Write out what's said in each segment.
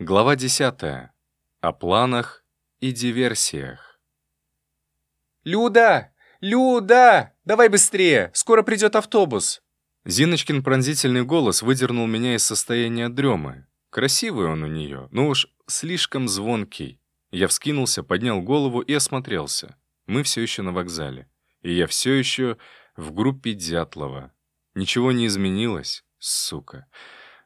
Глава 10. О планах и диверсиях. «Люда! Люда! Давай быстрее! Скоро придет автобус!» Зиночкин пронзительный голос выдернул меня из состояния дремы. Красивый он у нее, но уж слишком звонкий. Я вскинулся, поднял голову и осмотрелся. Мы все еще на вокзале. И я все еще в группе Дятлова. Ничего не изменилось, сука.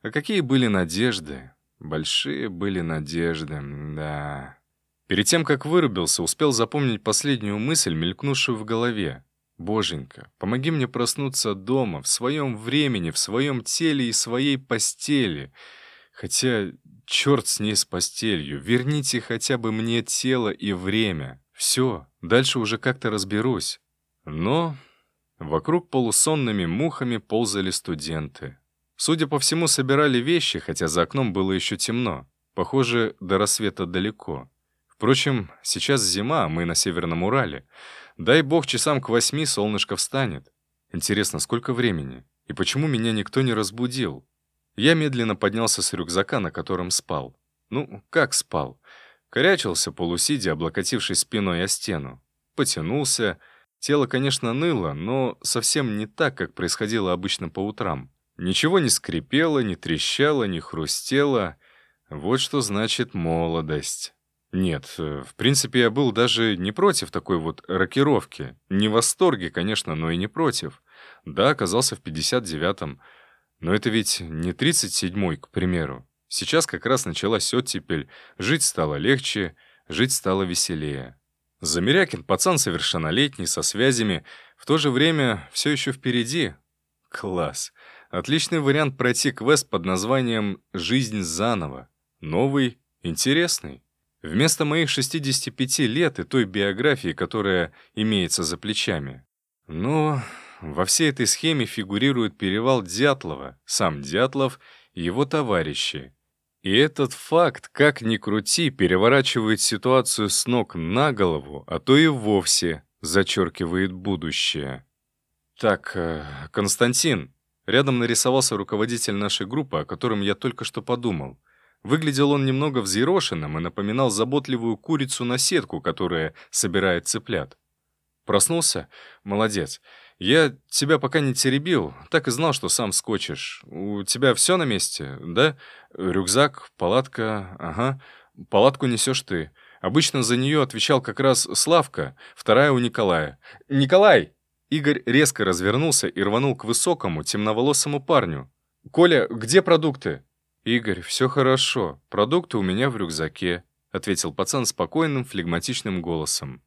А какие были надежды? Большие были надежды, да. Перед тем, как вырубился, успел запомнить последнюю мысль, мелькнувшую в голове. «Боженька, помоги мне проснуться дома, в своем времени, в своем теле и своей постели. Хотя, черт с ней с постелью, верните хотя бы мне тело и время. Все, дальше уже как-то разберусь». Но вокруг полусонными мухами ползали студенты. Судя по всему, собирали вещи, хотя за окном было еще темно. Похоже, до рассвета далеко. Впрочем, сейчас зима, а мы на Северном Урале. Дай бог, часам к восьми солнышко встанет. Интересно, сколько времени? И почему меня никто не разбудил? Я медленно поднялся с рюкзака, на котором спал. Ну, как спал? Корячился полусидя, облокотившись спиной о стену. Потянулся. Тело, конечно, ныло, но совсем не так, как происходило обычно по утрам. Ничего не скрипело, не трещало, не хрустело. Вот что значит молодость. Нет, э, в принципе, я был даже не против такой вот рокировки. Не в восторге, конечно, но и не против. Да, оказался в 59-м. Но это ведь не 37-й, к примеру. Сейчас как раз началась оттепель, жить стало легче, жить стало веселее. Замерякин пацан совершеннолетний, со связями, в то же время все еще впереди. Класс. Отличный вариант пройти квест под названием «Жизнь заново». Новый, интересный. Вместо моих 65 лет и той биографии, которая имеется за плечами. Но во всей этой схеме фигурирует перевал Дятлова, сам Дятлов и его товарищи. И этот факт, как ни крути, переворачивает ситуацию с ног на голову, а то и вовсе зачеркивает будущее. Так, э, Константин, Рядом нарисовался руководитель нашей группы, о котором я только что подумал. Выглядел он немного взъерошенным и напоминал заботливую курицу на сетку, которая собирает цыплят. Проснулся? Молодец. Я тебя пока не теребил, так и знал, что сам скочишь. У тебя все на месте, да? Рюкзак, палатка, ага. Палатку несешь ты. Обычно за нее отвечал как раз Славка, вторая у Николая. «Николай!» Игорь резко развернулся и рванул к высокому, темноволосому парню. «Коля, где продукты?» «Игорь, все хорошо. Продукты у меня в рюкзаке», — ответил пацан спокойным, флегматичным голосом.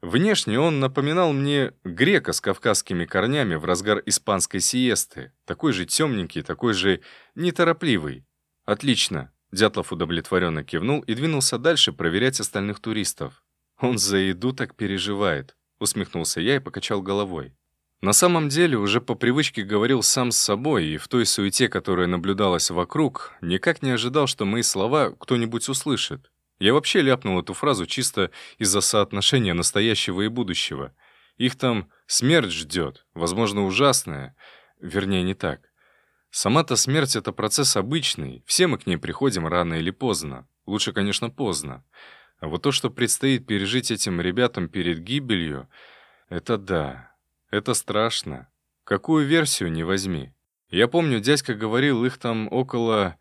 Внешне он напоминал мне грека с кавказскими корнями в разгар испанской сиесты. Такой же темненький, такой же неторопливый. «Отлично», — Дятлов удовлетворенно кивнул и двинулся дальше проверять остальных туристов. «Он за еду так переживает усмехнулся я и покачал головой. На самом деле, уже по привычке говорил сам с собой, и в той суете, которая наблюдалась вокруг, никак не ожидал, что мои слова кто-нибудь услышит. Я вообще ляпнул эту фразу чисто из-за соотношения настоящего и будущего. Их там смерть ждет, возможно, ужасная. Вернее, не так. Сама-то смерть — это процесс обычный, все мы к ней приходим рано или поздно. Лучше, конечно, поздно. А вот то, что предстоит пережить этим ребятам перед гибелью, это да, это страшно. Какую версию не возьми. Я помню, дядька говорил, их там около...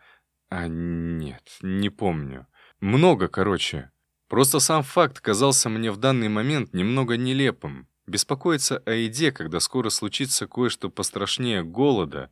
А нет, не помню. Много, короче. Просто сам факт казался мне в данный момент немного нелепым. Беспокоиться о еде, когда скоро случится кое-что пострашнее голода.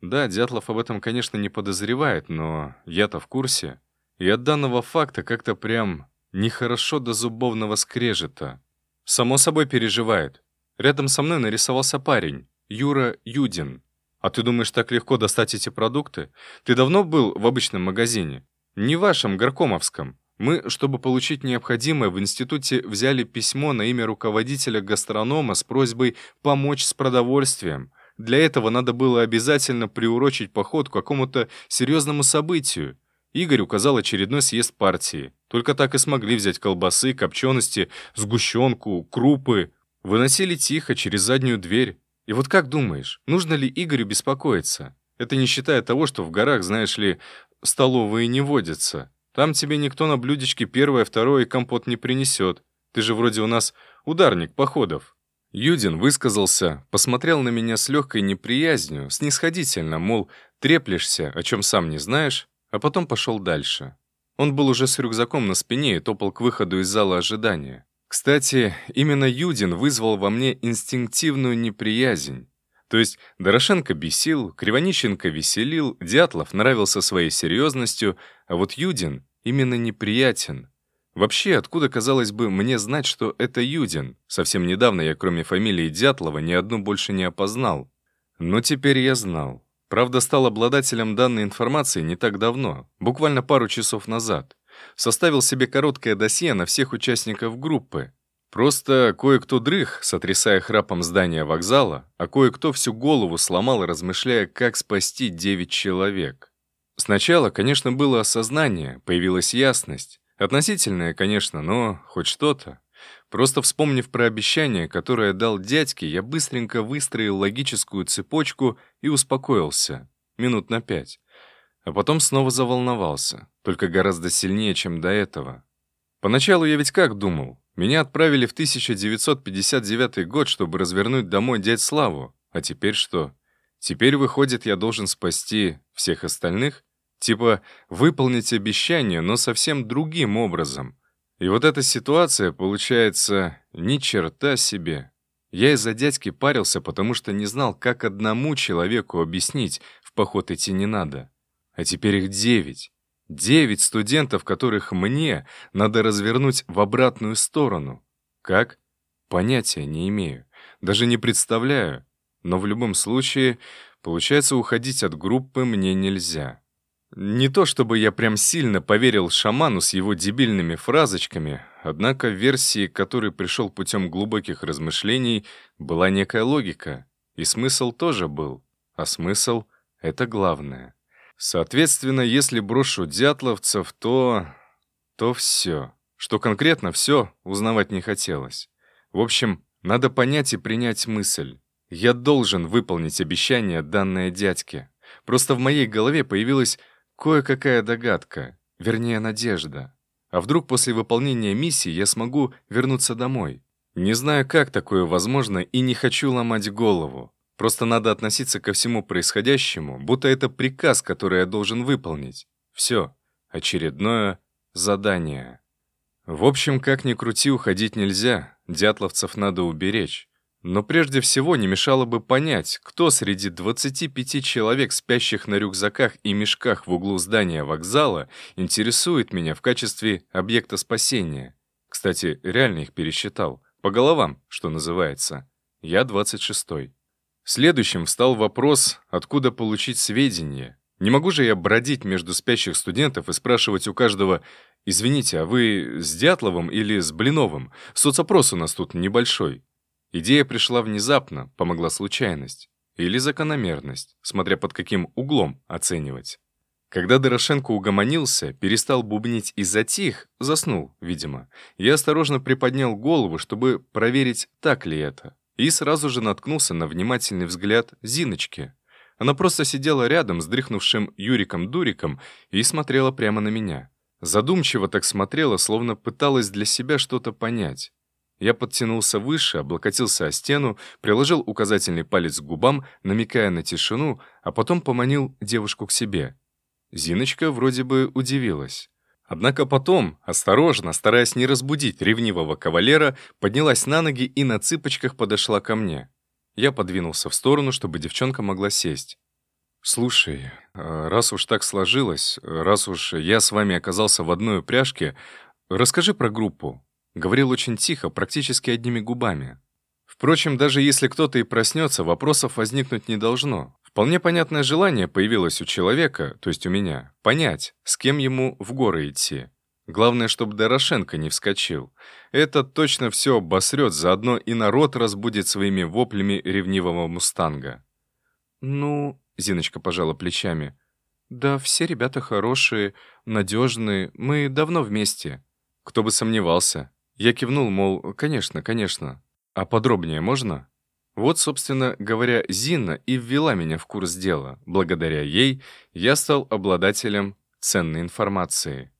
Да, Дятлов об этом, конечно, не подозревает, но я-то в курсе. И от данного факта как-то прям Нехорошо до зубовного скрежета. Само собой переживает. Рядом со мной нарисовался парень, Юра Юдин. А ты думаешь, так легко достать эти продукты? Ты давно был в обычном магазине? Не вашем, горкомовском. Мы, чтобы получить необходимое, в институте взяли письмо на имя руководителя гастронома с просьбой помочь с продовольствием. Для этого надо было обязательно приурочить поход к какому-то серьезному событию. Игорь указал очередной съезд партии. Только так и смогли взять колбасы, копчености, сгущенку, крупы. Выносили тихо, через заднюю дверь. И вот как думаешь, нужно ли Игорю беспокоиться? Это не считая того, что в горах, знаешь ли, столовые не водятся. Там тебе никто на блюдечке первое, второе и компот не принесет. Ты же вроде у нас ударник походов». Юдин высказался, посмотрел на меня с легкой неприязнью, снисходительно, мол, треплешься, о чем сам не знаешь, а потом пошел дальше. Он был уже с рюкзаком на спине и топал к выходу из зала ожидания. Кстати, именно Юдин вызвал во мне инстинктивную неприязнь. То есть Дорошенко бесил, Кривонищенко веселил, Дятлов нравился своей серьезностью, а вот Юдин именно неприятен. Вообще, откуда, казалось бы, мне знать, что это Юдин? Совсем недавно я, кроме фамилии Дятлова, ни одну больше не опознал. Но теперь я знал. Правда, стал обладателем данной информации не так давно, буквально пару часов назад. Составил себе короткое досье на всех участников группы. Просто кое-кто дрых, сотрясая храпом здание вокзала, а кое-кто всю голову сломал, размышляя, как спасти девять человек. Сначала, конечно, было осознание, появилась ясность. Относительная, конечно, но хоть что-то. Просто вспомнив про обещание, которое дал дядьке, я быстренько выстроил логическую цепочку и успокоился. Минут на пять. А потом снова заволновался, только гораздо сильнее, чем до этого. Поначалу я ведь как думал? Меня отправили в 1959 год, чтобы развернуть домой дядь Славу. А теперь что? Теперь, выходит, я должен спасти всех остальных? Типа, выполнить обещание, но совсем другим образом. И вот эта ситуация, получается, ни черта себе. Я из-за дядьки парился, потому что не знал, как одному человеку объяснить, в поход идти не надо. А теперь их девять. Девять студентов, которых мне надо развернуть в обратную сторону. Как? Понятия не имею. Даже не представляю. Но в любом случае, получается, уходить от группы мне нельзя. Не то чтобы я прям сильно поверил шаману с его дебильными фразочками, однако в версии, к пришел путем глубоких размышлений, была некая логика, и смысл тоже был, а смысл — это главное. Соответственно, если брошу дятловцев, то... то все. Что конкретно все, узнавать не хотелось. В общем, надо понять и принять мысль. Я должен выполнить обещание, данное дядьке. Просто в моей голове появилась Кое-какая догадка, вернее, надежда. А вдруг после выполнения миссии я смогу вернуться домой? Не знаю, как такое возможно, и не хочу ломать голову. Просто надо относиться ко всему происходящему, будто это приказ, который я должен выполнить. Все, очередное задание. В общем, как ни крути, уходить нельзя, дятловцев надо уберечь. Но прежде всего не мешало бы понять, кто среди 25 человек, спящих на рюкзаках и мешках в углу здания вокзала, интересует меня в качестве объекта спасения. Кстати, реально их пересчитал. По головам, что называется. Я 26-й. Следующим встал вопрос, откуда получить сведения. Не могу же я бродить между спящих студентов и спрашивать у каждого «Извините, а вы с Дятловым или с Блиновым? Соцопрос у нас тут небольшой». Идея пришла внезапно, помогла случайность. Или закономерность, смотря под каким углом оценивать. Когда Дорошенко угомонился, перестал бубнить и затих, заснул, видимо, я осторожно приподнял голову, чтобы проверить, так ли это. И сразу же наткнулся на внимательный взгляд Зиночки. Она просто сидела рядом с дрыхнувшим Юриком-дуриком и смотрела прямо на меня. Задумчиво так смотрела, словно пыталась для себя что-то понять. Я подтянулся выше, облокотился о стену, приложил указательный палец к губам, намекая на тишину, а потом поманил девушку к себе. Зиночка вроде бы удивилась. Однако потом, осторожно, стараясь не разбудить ревнивого кавалера, поднялась на ноги и на цыпочках подошла ко мне. Я подвинулся в сторону, чтобы девчонка могла сесть. «Слушай, э, раз уж так сложилось, раз уж я с вами оказался в одной упряжке, расскажи про группу. Говорил очень тихо, практически одними губами. Впрочем, даже если кто-то и проснется, вопросов возникнуть не должно. Вполне понятное желание появилось у человека, то есть у меня, понять, с кем ему в горы идти. Главное, чтобы Дорошенко не вскочил. Это точно все обосрет, заодно и народ разбудит своими воплями ревнивого мустанга. «Ну...» — Зиночка пожала плечами. «Да все ребята хорошие, надежные, мы давно вместе». Кто бы сомневался. Я кивнул, мол, конечно, конечно. А подробнее можно? Вот, собственно говоря, Зина и ввела меня в курс дела. Благодаря ей я стал обладателем ценной информации.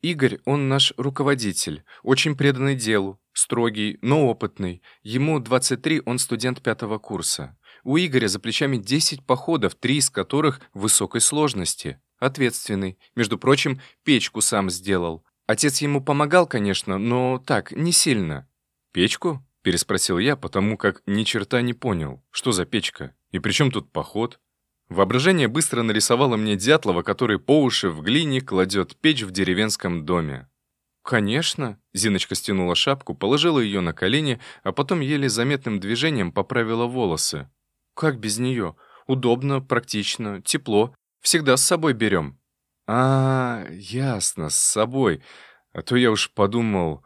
Игорь, он наш руководитель, очень преданный делу, строгий, но опытный. Ему 23, он студент пятого курса. У Игоря за плечами 10 походов, три из которых высокой сложности. Ответственный. Между прочим, печку сам сделал. Отец ему помогал, конечно, но так, не сильно. «Печку?» — переспросил я, потому как ни черта не понял. Что за печка? И при чем тут поход? Воображение быстро нарисовало мне Дятлова, который по уши в глине кладет печь в деревенском доме. «Конечно», — Зиночка стянула шапку, положила ее на колени, а потом еле заметным движением поправила волосы. «Как без нее? Удобно, практично, тепло. Всегда с собой берем». «А, ясно, с собой. А то я уж подумал...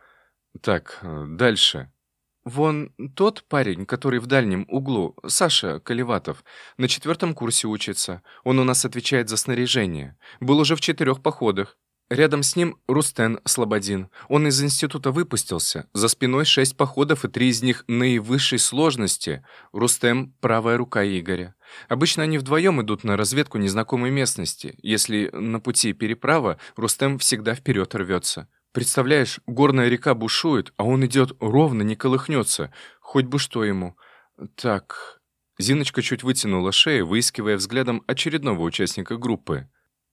Так, дальше». «Вон тот парень, который в дальнем углу, Саша Колеватов, на четвертом курсе учится. Он у нас отвечает за снаряжение. Был уже в четырех походах. Рядом с ним Рустен Слободин. Он из института выпустился. За спиной шесть походов, и три из них наивысшей сложности. Рустем — правая рука Игоря. Обычно они вдвоем идут на разведку незнакомой местности. Если на пути переправа, Рустем всегда вперед рвется. Представляешь, горная река бушует, а он идет ровно, не колыхнется. Хоть бы что ему. Так... Зиночка чуть вытянула шею, выискивая взглядом очередного участника группы.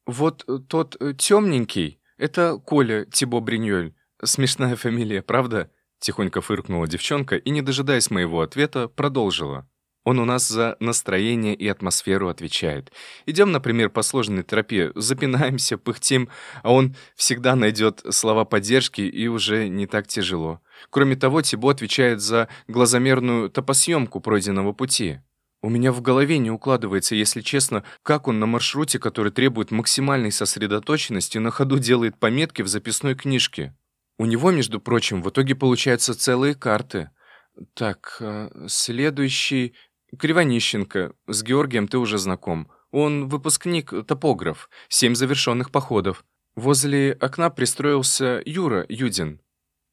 «Вот тот э, темненький, это Коля Тибо Бриньоль. Смешная фамилия, правда?» Тихонько фыркнула девчонка и, не дожидаясь моего ответа, продолжила. Он у нас за настроение и атмосферу отвечает. Идем, например, по сложной тропе, запинаемся, пыхтим, а он всегда найдет слова поддержки, и уже не так тяжело. Кроме того, Тибо отвечает за глазомерную топосъемку пройденного пути. У меня в голове не укладывается, если честно, как он на маршруте, который требует максимальной сосредоточенности, на ходу делает пометки в записной книжке. У него, между прочим, в итоге получаются целые карты. Так, э, следующий... Кривонищенко. С Георгием ты уже знаком. Он выпускник, топограф. Семь завершенных походов. Возле окна пристроился Юра Юдин.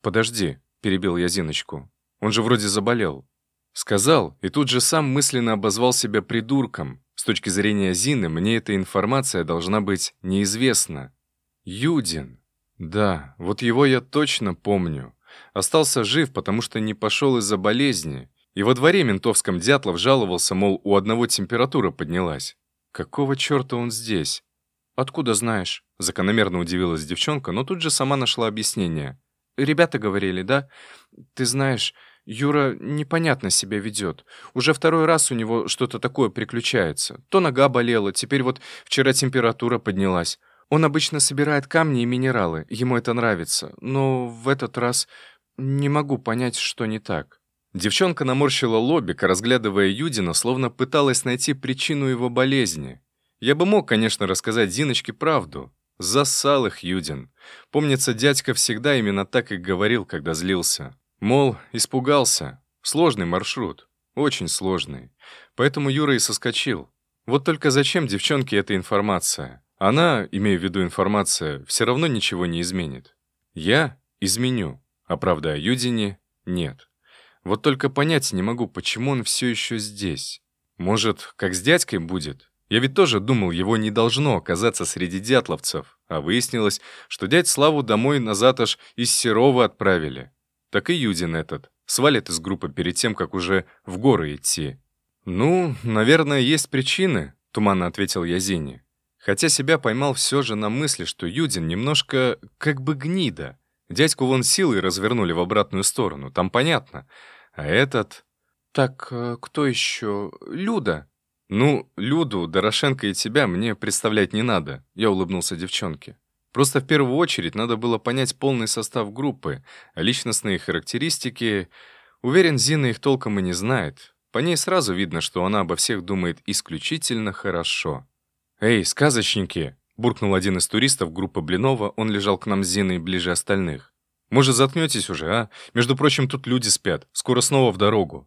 «Подожди», — перебил я Зиночку. «Он же вроде заболел». Сказал, и тут же сам мысленно обозвал себя придурком. С точки зрения Зины, мне эта информация должна быть неизвестна. Юдин. Да, вот его я точно помню. Остался жив, потому что не пошел из-за болезни. И во дворе ментовском Дятлов жаловался, мол, у одного температура поднялась. Какого черта он здесь? «Откуда знаешь?» — закономерно удивилась девчонка, но тут же сама нашла объяснение. «Ребята говорили, да? Ты знаешь, Юра непонятно себя ведет. Уже второй раз у него что-то такое приключается. То нога болела, теперь вот вчера температура поднялась. Он обычно собирает камни и минералы, ему это нравится. Но в этот раз не могу понять, что не так. Девчонка наморщила лобик, разглядывая Юдина, словно пыталась найти причину его болезни. Я бы мог, конечно, рассказать Зиночке правду. Зассал их Юдин. Помнится, дядька всегда именно так и говорил, когда злился. Мол, испугался. Сложный маршрут. Очень сложный. Поэтому Юра и соскочил. Вот только зачем девчонке эта информация? Она, имею в виду информация, все равно ничего не изменит. Я изменю, а правда о Юдине нет. Вот только понять не могу, почему он все еще здесь. Может, как с дядькой будет? Я ведь тоже думал, его не должно оказаться среди дятловцев, а выяснилось, что дядь Славу домой назад аж из Серова отправили так и Юдин этот. Свалит из группы перед тем, как уже в горы идти. «Ну, наверное, есть причины», — туманно ответил я Зине. Хотя себя поймал все же на мысли, что Юдин немножко как бы гнида. Дядьку вон силой развернули в обратную сторону, там понятно. А этот... «Так, э, кто еще? Люда?» «Ну, Люду, Дорошенко и тебя мне представлять не надо», — я улыбнулся девчонке. Просто в первую очередь надо было понять полный состав группы, а личностные характеристики... Уверен, Зина их толком и не знает. По ней сразу видно, что она обо всех думает исключительно хорошо. «Эй, сказочники!» — буркнул один из туристов группы Блинова, он лежал к нам с Зиной ближе остальных. «Может, заткнетесь уже, а? Между прочим, тут люди спят. Скоро снова в дорогу».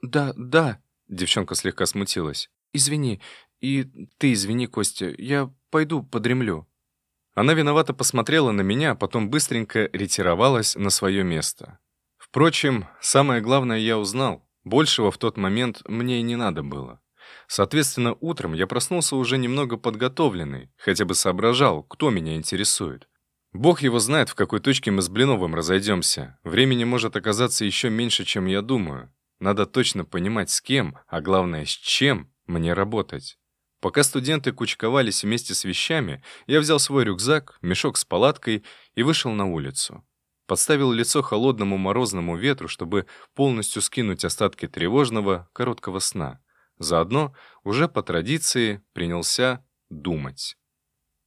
«Да, да», — девчонка слегка смутилась. «Извини. И ты извини, Костя. Я пойду подремлю». Она виновато посмотрела на меня, а потом быстренько ретировалась на свое место. Впрочем, самое главное я узнал. Большего в тот момент мне и не надо было. Соответственно, утром я проснулся уже немного подготовленный, хотя бы соображал, кто меня интересует. Бог его знает, в какой точке мы с Блиновым разойдемся. Времени может оказаться еще меньше, чем я думаю. Надо точно понимать, с кем, а главное, с чем мне работать. Пока студенты кучковались вместе с вещами, я взял свой рюкзак, мешок с палаткой и вышел на улицу. Подставил лицо холодному морозному ветру, чтобы полностью скинуть остатки тревожного, короткого сна. Заодно, уже по традиции, принялся думать.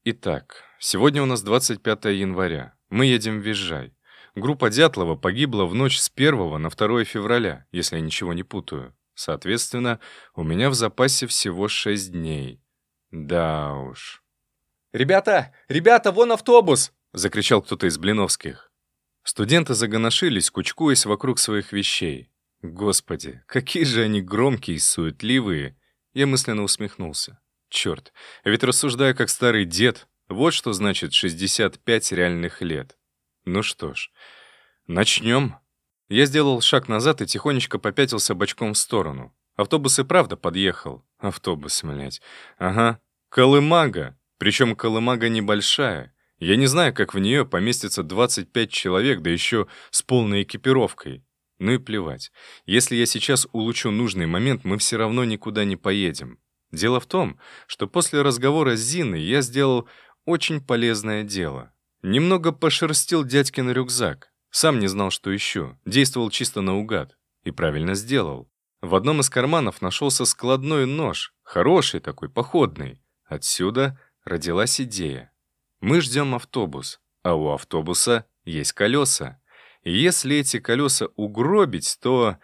Итак, сегодня у нас 25 января. Мы едем в Визжай. Группа Дятлова погибла в ночь с 1 на 2 февраля, если я ничего не путаю. Соответственно, у меня в запасе всего 6 дней. Да уж. «Ребята! Ребята, вон автобус!» — закричал кто-то из Блиновских. Студенты загоношились, кучкуясь вокруг своих вещей. Господи, какие же они громкие и суетливые. Я мысленно усмехнулся. Черт, ведь рассуждая как старый дед, вот что значит 65 реальных лет. Ну что ж, начнем. Я сделал шаг назад и тихонечко попятился бочком в сторону. Автобус и правда подъехал. Автобус, блядь. Ага, колымага. Причем колымага небольшая. Я не знаю, как в нее поместится 25 человек, да еще с полной экипировкой. Ну и плевать. Если я сейчас улучшу нужный момент, мы все равно никуда не поедем. Дело в том, что после разговора с Зиной я сделал очень полезное дело. Немного пошерстил дядькин рюкзак. Сам не знал, что ищу. Действовал чисто наугад. И правильно сделал. В одном из карманов нашелся складной нож. Хороший такой, походный. Отсюда родилась идея. Мы ждем автобус, а у автобуса есть колеса. И если эти колеса угробить, то...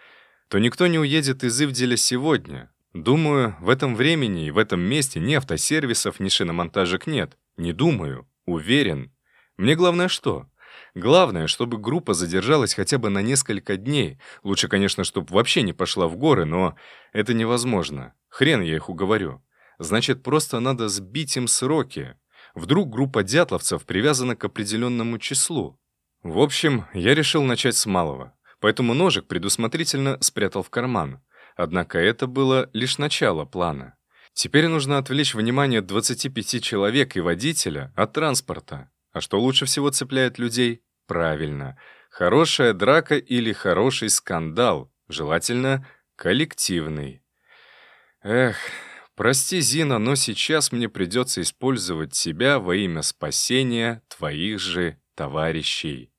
то никто не уедет из Ивделя сегодня. Думаю, в этом времени и в этом месте ни автосервисов, ни шиномонтажек нет. Не думаю. Уверен. Мне главное что? Главное, чтобы группа задержалась хотя бы на несколько дней. Лучше, конечно, чтобы вообще не пошла в горы, но это невозможно. Хрен я их уговорю. Значит, просто надо сбить им сроки. Вдруг группа дятловцев привязана к определенному числу. В общем, я решил начать с малого, поэтому ножик предусмотрительно спрятал в карман. Однако это было лишь начало плана. Теперь нужно отвлечь внимание 25 человек и водителя от транспорта. А что лучше всего цепляет людей? Правильно. Хорошая драка или хороший скандал, желательно коллективный. Эх, прости, Зина, но сейчас мне придется использовать себя во имя спасения твоих же товарищей.